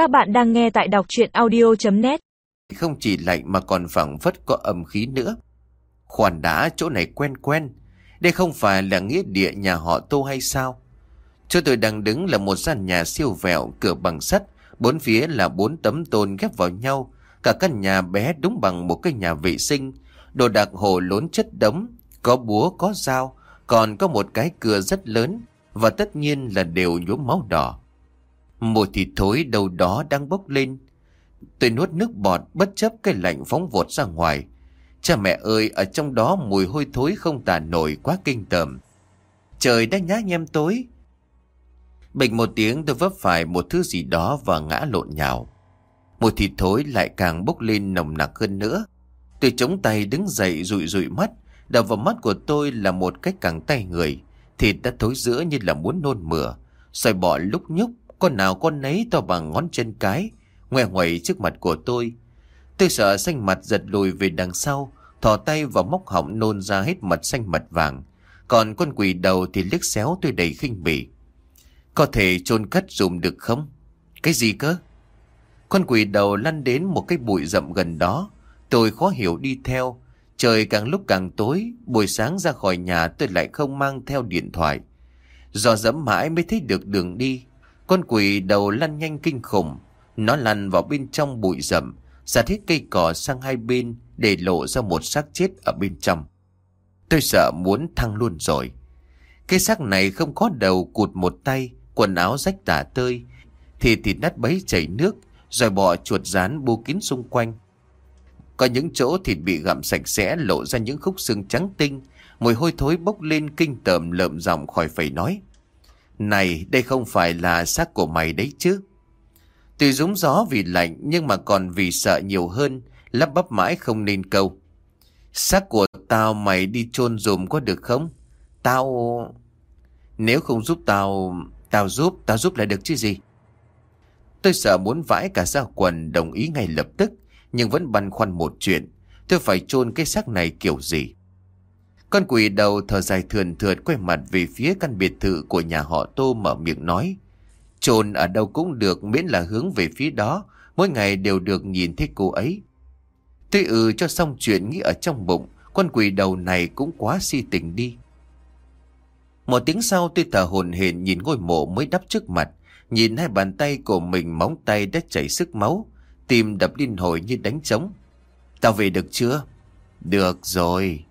Các bạn đang nghe tại đọc chuyện audio.net Không chỉ lạnh mà còn phẳng phất có âm khí nữa. Khoản đã chỗ này quen quen. Đây không phải là nghĩa địa nhà họ Tô hay sao? Chỗ tôi đang đứng là một gian nhà siêu vẹo, cửa bằng sắt. Bốn phía là bốn tấm tôn ghép vào nhau. Cả căn nhà bé đúng bằng một cái nhà vệ sinh. Đồ đạc hồ lốn chất đống. Có búa, có dao. Còn có một cái cửa rất lớn. Và tất nhiên là đều nhuốm máu đỏ. Mùi thịt thối đâu đó đang bốc lên. Tôi nuốt nước bọt bất chấp cái lạnh phóng vọt ra ngoài. Cha mẹ ơi, ở trong đó mùi hôi thối không tả nổi quá kinh tởm. Trời đã nhá nhem tối. Bình một tiếng tôi vấp phải một thứ gì đó và ngã lộn nhào. Mùi thịt thối lại càng bốc lên nồng nặc hơn nữa. Tôi chống tay đứng dậy rụi rụi mắt. Đập vào mắt của tôi là một cách càng tay người. Thịt đã thối giữa như là muốn nôn mửa. Xoài bỏ lúc nhúc con nào con nấy to bằng ngón chân cái, ngoe ngoẩy trước mặt của tôi. Tôi sợ xanh mặt giật lùi về đằng sau, thò tay vào móc họng nôn ra hết mặt xanh mặt vàng. Còn con quỷ đầu thì liếc xéo tôi đầy khinh bỉ. Có thể chôn cất dùng được không? Cái gì cơ? Con quỷ đầu lăn đến một cái bụi rậm gần đó. Tôi khó hiểu đi theo. Trời càng lúc càng tối, buổi sáng ra khỏi nhà tôi lại không mang theo điện thoại. Do dẫm mãi mới thấy được đường đi. Con quỷ đầu lăn nhanh kinh khủng. Nó lăn vào bên trong bụi rậm, giả thiết cây cỏ sang hai bên để lộ ra một xác chết ở bên trong. Tôi sợ muốn thăng luôn rồi. Cái xác này không có đầu cụt một tay, quần áo rách tả tơi, thì thịt nát bấy chảy nước, rồi bọ chuột rán bô kín xung quanh. Có những chỗ thịt bị gặm sạch sẽ lộ ra những khúc xương trắng tinh, mùi hôi thối bốc lên kinh tởm lợm giọng khỏi phải nói. Này, đây không phải là xác của mày đấy chứ. Tuy rúng gió vì lạnh nhưng mà còn vì sợ nhiều hơn, lắp bắp mãi không nên câu. Xác của tao mày đi chôn dùm có được không? Tao... Nếu không giúp tao... Tao giúp, tao giúp lại được chứ gì? Tôi sợ muốn vãi cả ra quần đồng ý ngay lập tức, nhưng vẫn băn khoăn một chuyện. Tôi phải chôn cái xác này kiểu gì? Con quỷ đầu thở dài thườn thượt quay mặt về phía căn biệt thự của nhà họ Tô mở miệng nói. Trồn ở đâu cũng được miễn là hướng về phía đó, mỗi ngày đều được nhìn thấy cô ấy. tuy ừ cho xong chuyện nghĩ ở trong bụng, con quỷ đầu này cũng quá si tình đi. Một tiếng sau tôi thở hồn hển nhìn ngôi mộ mới đắp trước mặt, nhìn hai bàn tay của mình móng tay đã chảy sức máu, tim đập liên hồi như đánh trống. Tao về được chưa? Được rồi.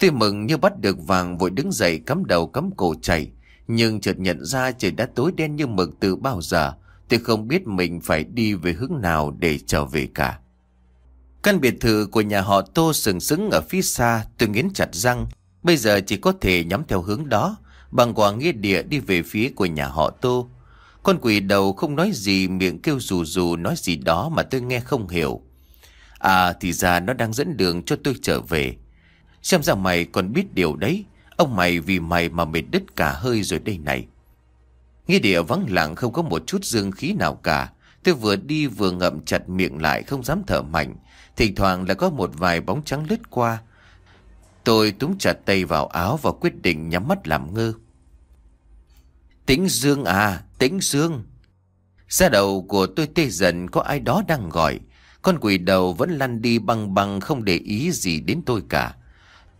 Tuy mừng như bắt được vàng vội đứng dậy cắm đầu cắm cổ chạy. Nhưng chợt nhận ra trời đã tối đen như mực từ bao giờ. Tôi không biết mình phải đi về hướng nào để trở về cả. Căn biệt thự của nhà họ Tô sừng sững ở phía xa, tôi nghiến chặt răng. Bây giờ chỉ có thể nhắm theo hướng đó, bằng quả nghĩa địa đi về phía của nhà họ Tô. Con quỷ đầu không nói gì, miệng kêu rù rù nói gì đó mà tôi nghe không hiểu. À thì ra nó đang dẫn đường cho tôi trở về. Xem ra mày còn biết điều đấy. Ông mày vì mày mà mệt đứt cả hơi rồi đây này. Nghĩa địa vắng lặng không có một chút dương khí nào cả. Tôi vừa đi vừa ngậm chặt miệng lại không dám thở mạnh. Thỉnh thoảng là có một vài bóng trắng lướt qua. Tôi túm chặt tay vào áo và quyết định nhắm mắt làm ngơ. Tĩnh Dương à, Tĩnh Dương. Ra đầu của tôi tê dần có ai đó đang gọi. Con quỷ đầu vẫn lăn đi băng băng không để ý gì đến tôi cả.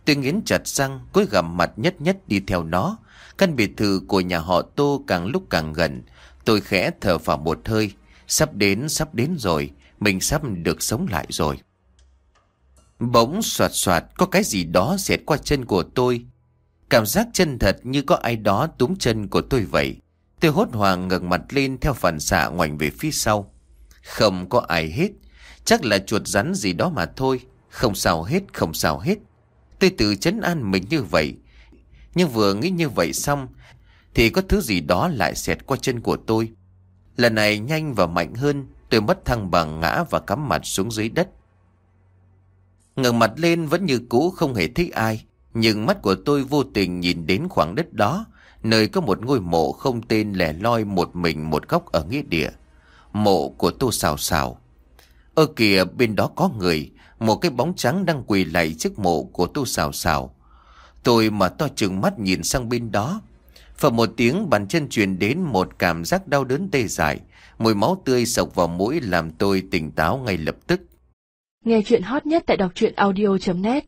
Tôi nghiến chặt răng, cúi gằm mặt nhất nhất đi theo nó. Căn biệt thự của nhà họ Tô càng lúc càng gần. Tôi khẽ thở vào một hơi. Sắp đến, sắp đến rồi. Mình sắp được sống lại rồi. Bỗng soạt soạt có cái gì đó xẹt qua chân của tôi. Cảm giác chân thật như có ai đó túm chân của tôi vậy. Tôi hốt hoảng ngẩng mặt lên theo phản xạ ngoảnh về phía sau. Không có ai hết. Chắc là chuột rắn gì đó mà thôi. Không sao hết, không sao hết. Tôi tự chấn an mình như vậy. Nhưng vừa nghĩ như vậy xong, thì có thứ gì đó lại xẹt qua chân của tôi. Lần này nhanh và mạnh hơn, tôi mất thăng bằng ngã và cắm mặt xuống dưới đất. ngẩng mặt lên vẫn như cũ không hề thích ai, nhưng mắt của tôi vô tình nhìn đến khoảng đất đó, nơi có một ngôi mộ không tên lẻ loi một mình một góc ở nghĩa địa. Mộ của tô xào xào. Ở kìa bên đó có người, một cái bóng trắng đang quỳ lạy trước mộ của tu xào xào. Tôi mà to chừng mắt nhìn sang bên đó. phần một tiếng bàn chân truyền đến một cảm giác đau đớn tê dại. Mùi máu tươi sộc vào mũi làm tôi tỉnh táo ngay lập tức. Nghe chuyện hot nhất tại đọc truyện audio.net